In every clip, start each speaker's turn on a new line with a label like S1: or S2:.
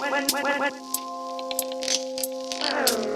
S1: When,
S2: when, when, when.
S1: Oh.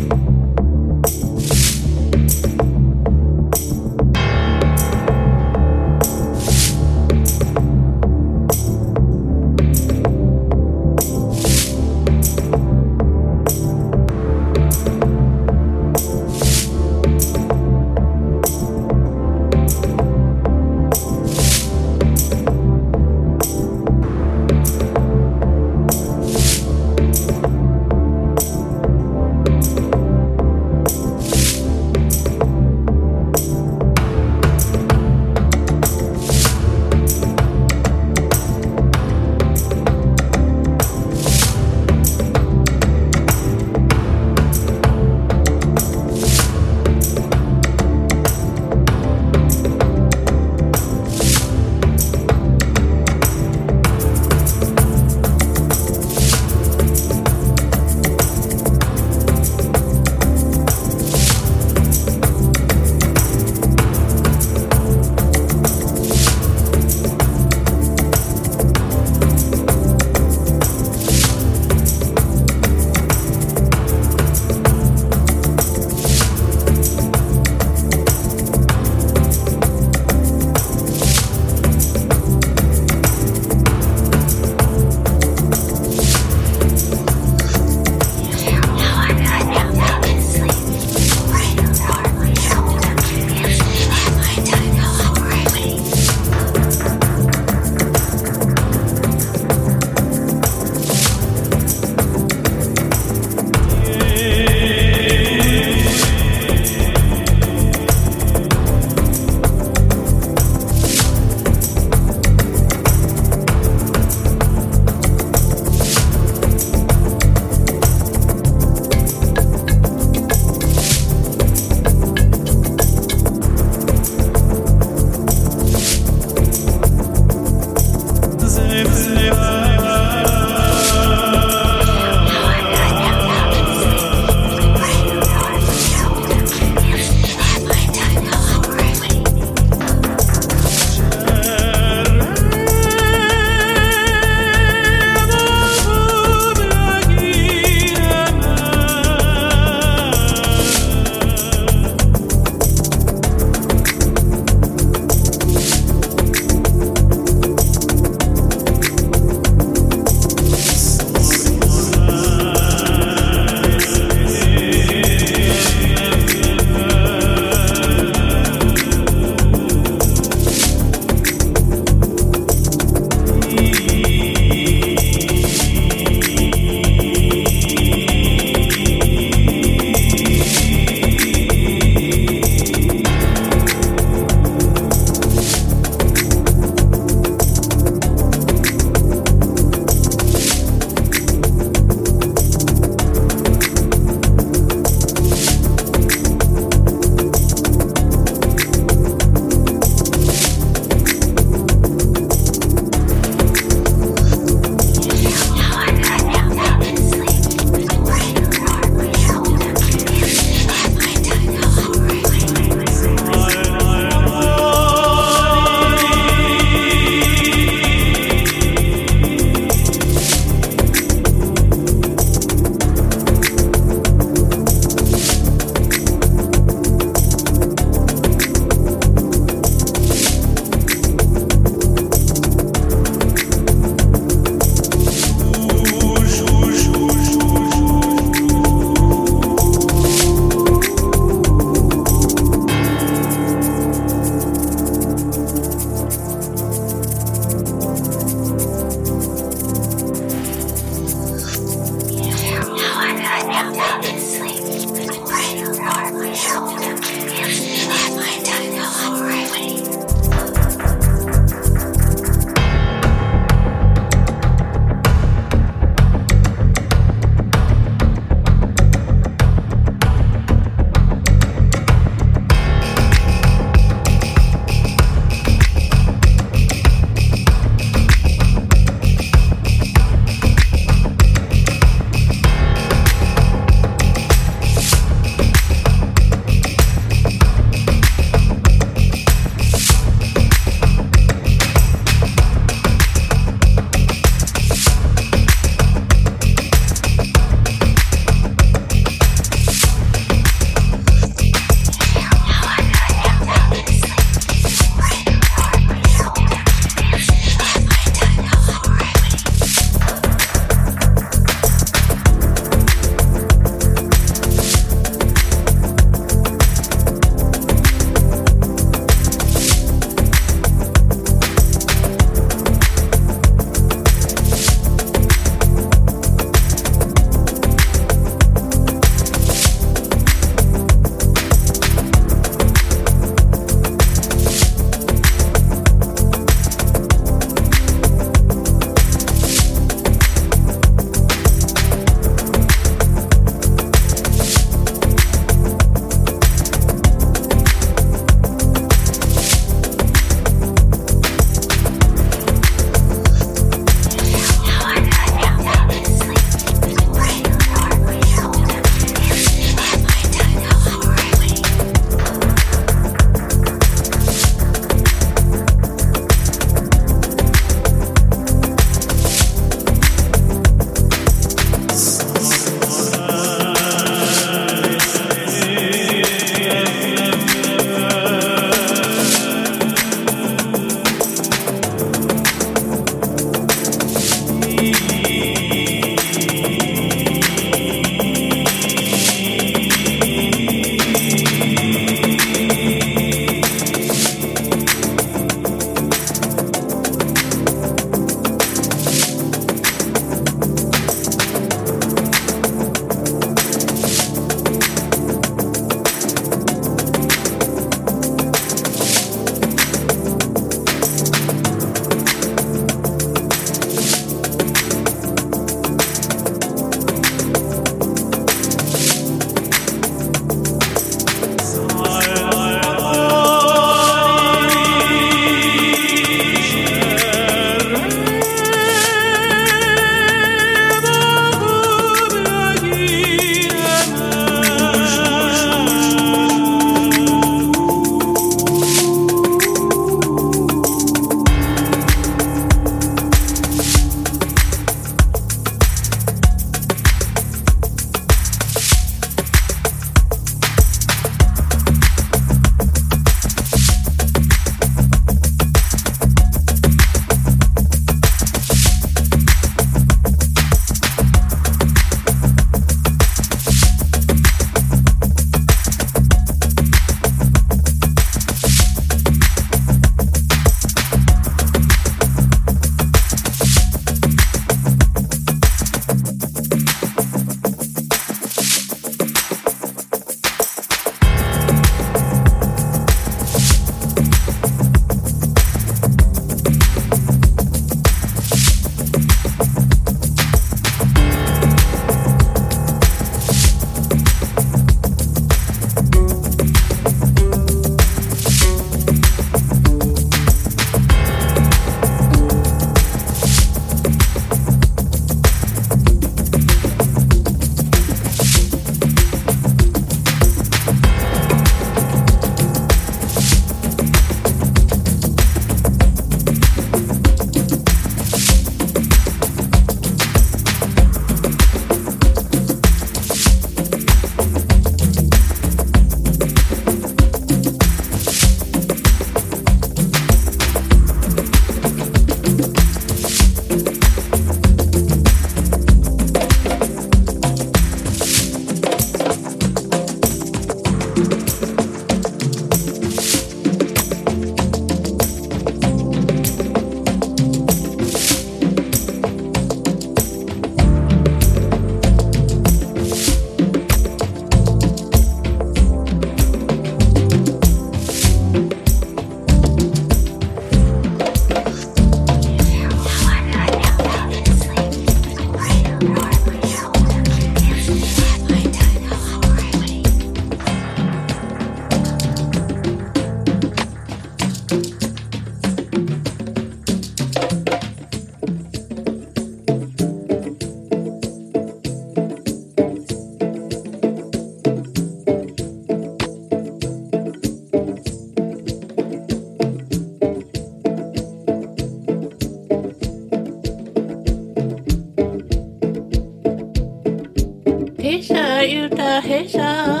S1: Yuta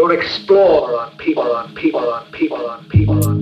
S3: You're explorer on people, on people, on people, on people, on people.